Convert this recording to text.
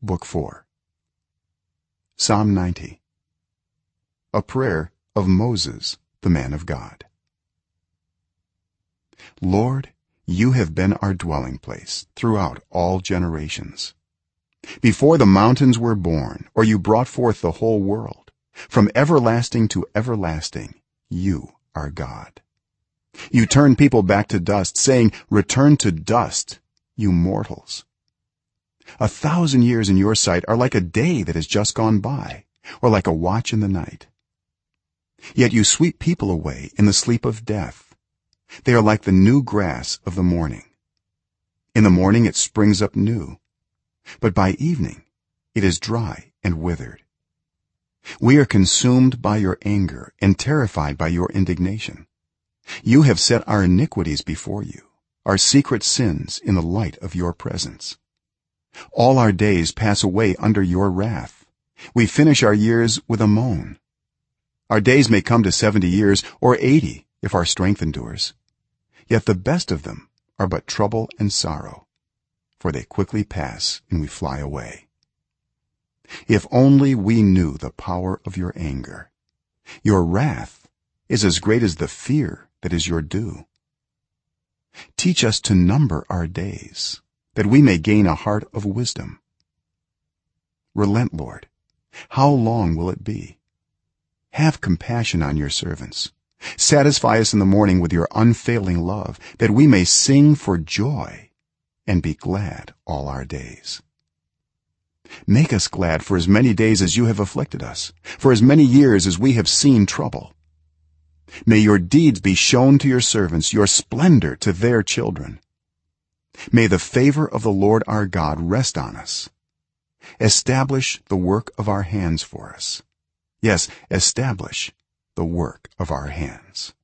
book 4 psalm 90 a prayer of moses the man of god. Lord you have been our dwelling place throughout all generations. Before the mountains were born or you brought forth the whole world from everlasting to everlasting you are god. You turn people back to dust saying return to dust you mortals a thousand years in your sight are like a day that has just gone by or like a watch in the night. Yet you sweep people away in the sleep of death. They are like the new grass of the morning. In the morning it springs up new but by evening it is dry and withered. We are consumed by your anger and terrified by your indignation. You have set our iniquities before you our secret sins in the light of your presence all our days pass away under your wrath. We finish our years with a moan. Our days may come to 70 years or 80 if our strength endures. Yet the best of them are but trouble and sorrow for they quickly pass and we fly away. If only we knew the power of your anger. Your wrath is as great as the fear that is your due teach us to number our days that we may gain a heart of wisdom. Relent lord. How long will it be? Have compassion on your servants. Satisfy us in the morning with your unfailing love that we may sing for joy and be glad all our days. Make us glad for as many days as you have afflicted us for as many years as we have seen trouble. May your deeds be shown to your servants your splendor to their children may the favor of the lord our god rest on us. Establish the work of our hands for us. Yes establish the work of our hands